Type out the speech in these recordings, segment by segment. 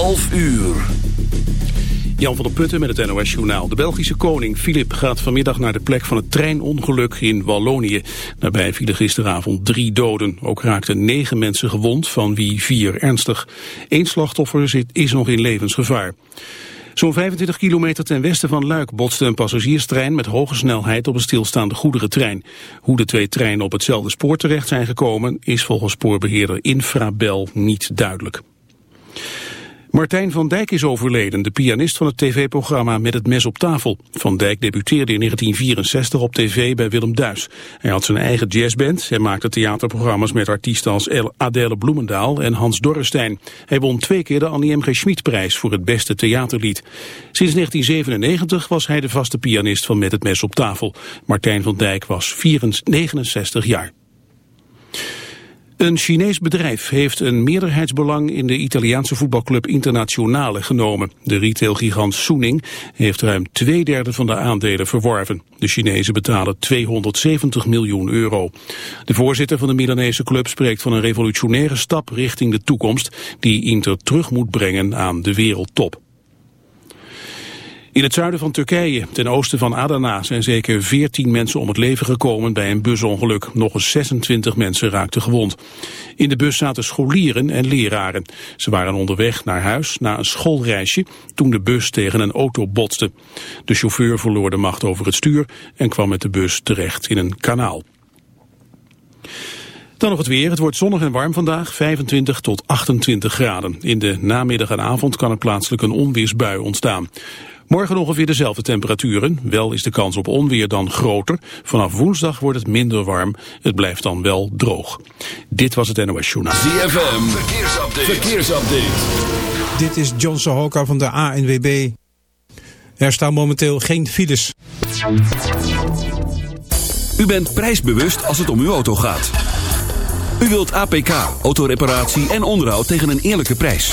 11 uur. Jan van der Putten met het NOS-journaal. De Belgische koning Filip gaat vanmiddag naar de plek van het treinongeluk in Wallonië. Daarbij vielen gisteravond drie doden. Ook raakten negen mensen gewond, van wie vier ernstig. Eén slachtoffer zit, is nog in levensgevaar. Zo'n 25 kilometer ten westen van Luik botste een passagierstrein met hoge snelheid op een stilstaande goederentrein. Hoe de twee treinen op hetzelfde spoor terecht zijn gekomen is volgens spoorbeheerder Infrabel niet duidelijk. Martijn van Dijk is overleden, de pianist van het tv-programma Met het mes op tafel. Van Dijk debuteerde in 1964 op tv bij Willem Duis. Hij had zijn eigen jazzband en maakte theaterprogramma's met artiesten als Adele Bloemendaal en Hans Dorrestein. Hij won twee keer de Annie M. G. Schmid-prijs voor het beste theaterlied. Sinds 1997 was hij de vaste pianist van Met het mes op tafel. Martijn van Dijk was 69 jaar. Een Chinees bedrijf heeft een meerderheidsbelang in de Italiaanse voetbalclub Internationale genomen. De retailgigant Suning heeft ruim twee derde van de aandelen verworven. De Chinezen betalen 270 miljoen euro. De voorzitter van de Milanese club spreekt van een revolutionaire stap richting de toekomst die Inter terug moet brengen aan de wereldtop. In het zuiden van Turkije, ten oosten van Adana, zijn zeker 14 mensen om het leven gekomen bij een busongeluk. Nog eens 26 mensen raakten gewond. In de bus zaten scholieren en leraren. Ze waren onderweg naar huis na een schoolreisje toen de bus tegen een auto botste. De chauffeur verloor de macht over het stuur en kwam met de bus terecht in een kanaal. Dan nog het weer. Het wordt zonnig en warm vandaag, 25 tot 28 graden. In de namiddag en avond kan er plaatselijk een onweersbui ontstaan. Morgen ongeveer dezelfde temperaturen. Wel is de kans op onweer dan groter. Vanaf woensdag wordt het minder warm. Het blijft dan wel droog. Dit was het NOS Journaal. ZFM, verkeersupdate. verkeersupdate. Dit is John Sohoka van de ANWB. Er staan momenteel geen files. U bent prijsbewust als het om uw auto gaat. U wilt APK, autoreparatie en onderhoud tegen een eerlijke prijs.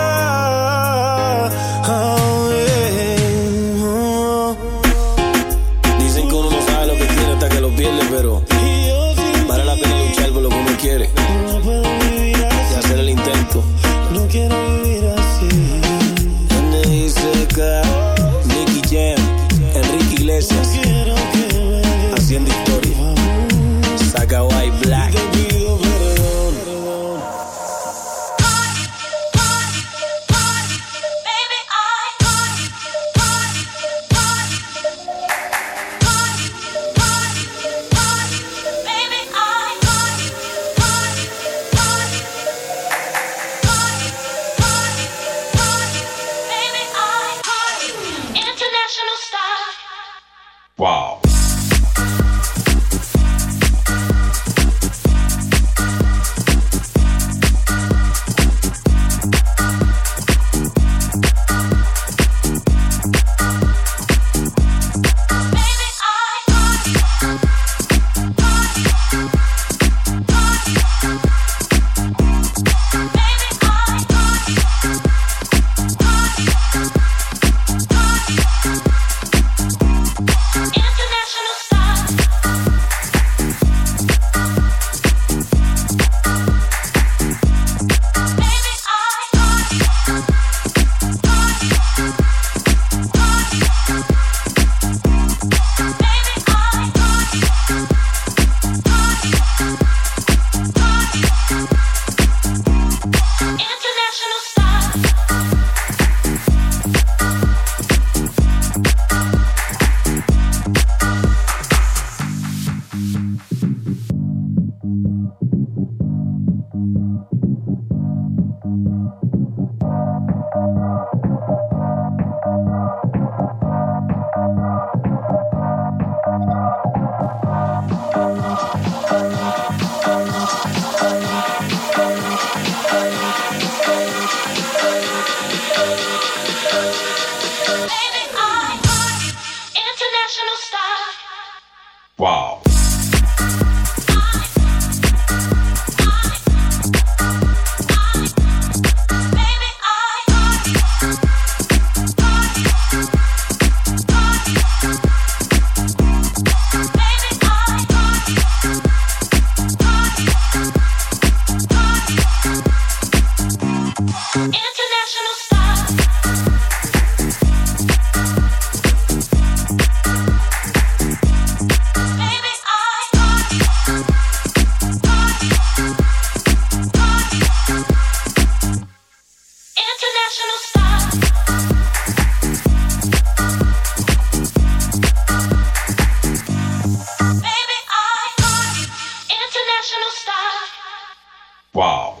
Wow.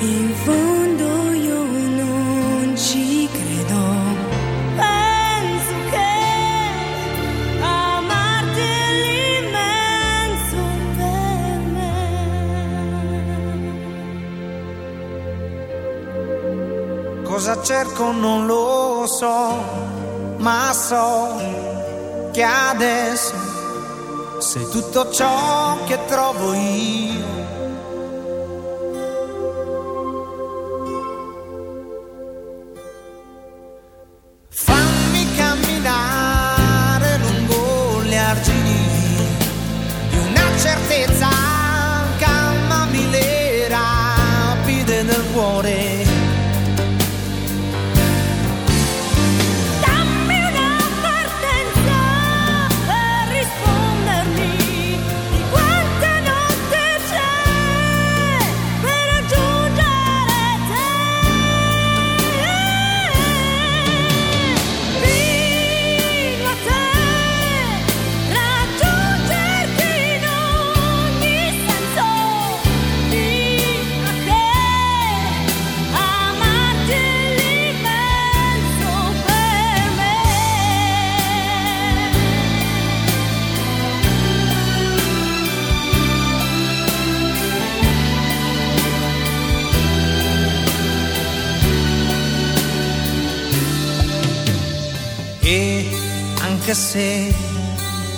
In fondo io non ci credo. Penso che amarti l'immenso per. Cosa cerco non lo so, ma so che adesso sei tutto ciò che trovo io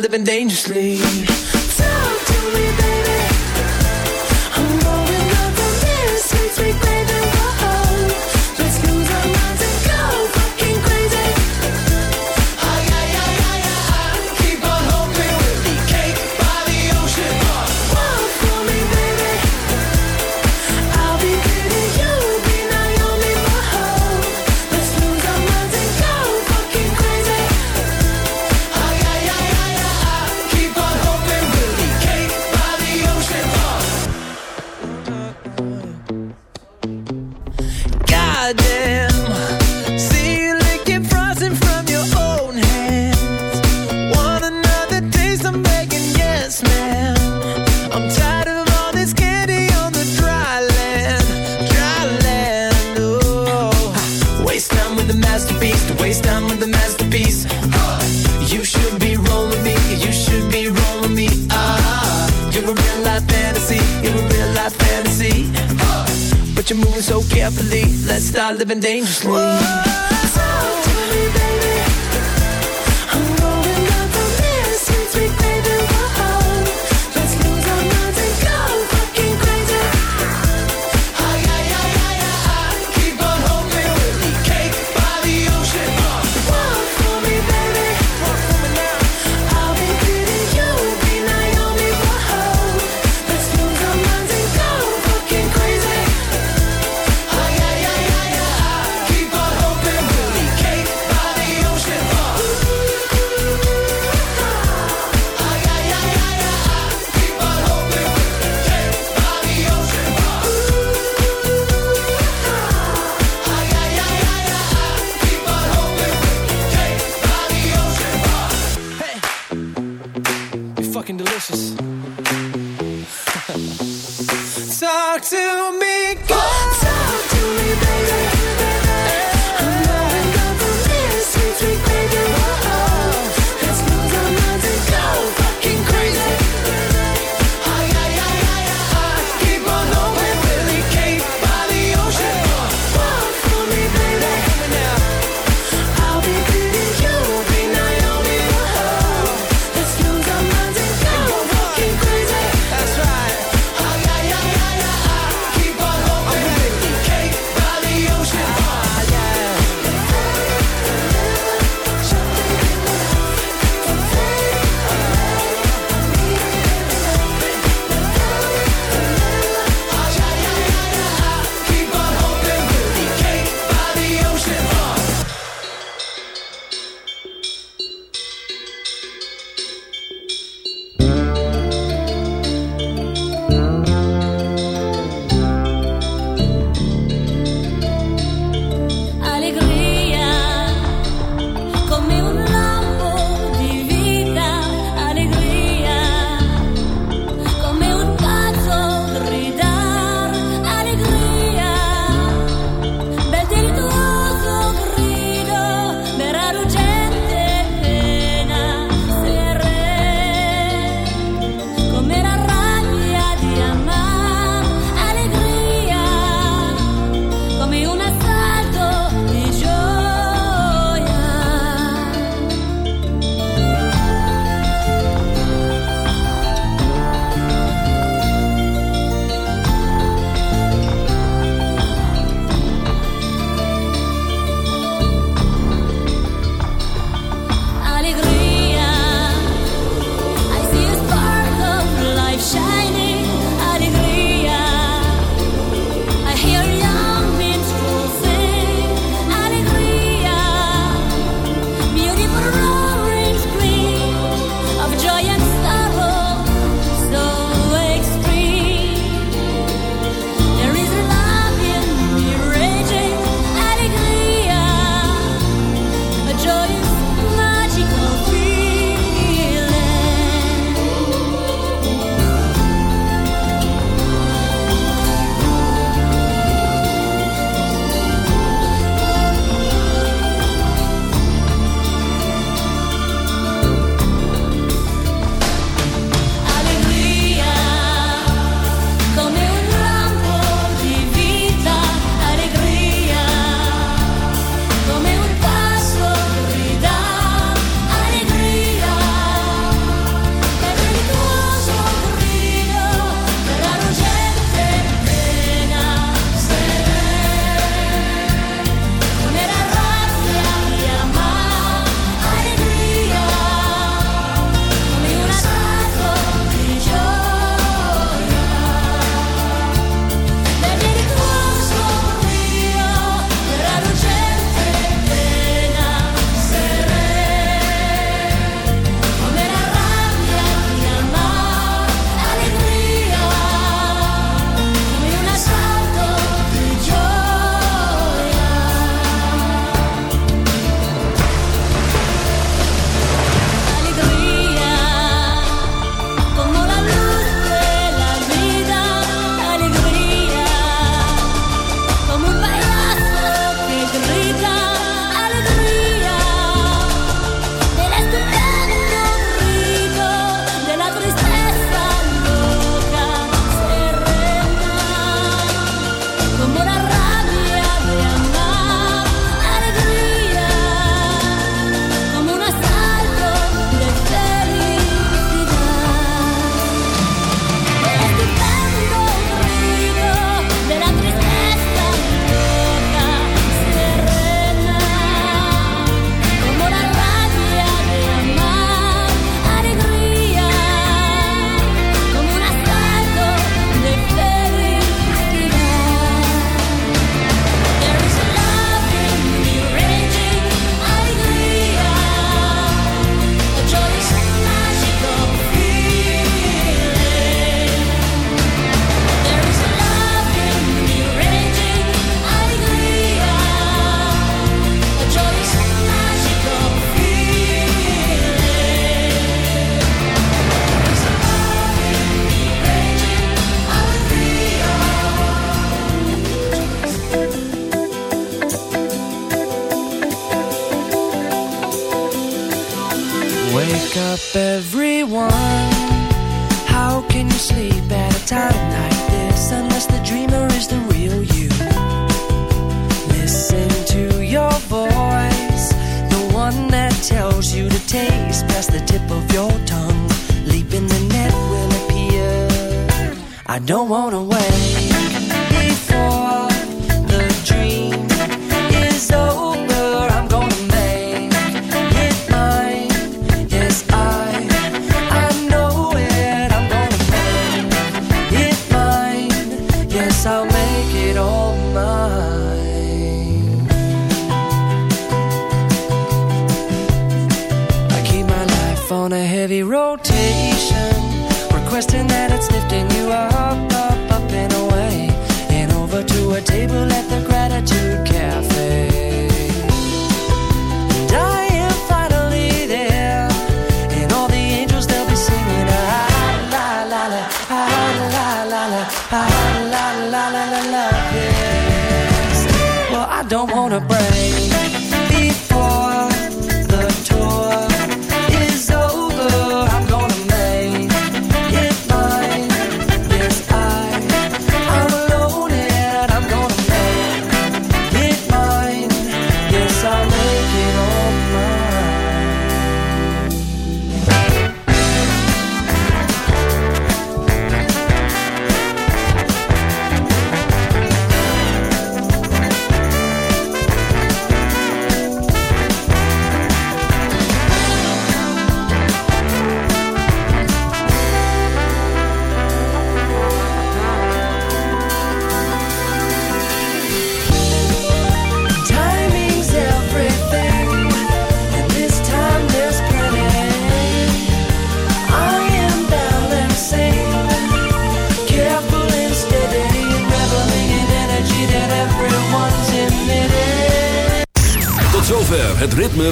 Living dangerously.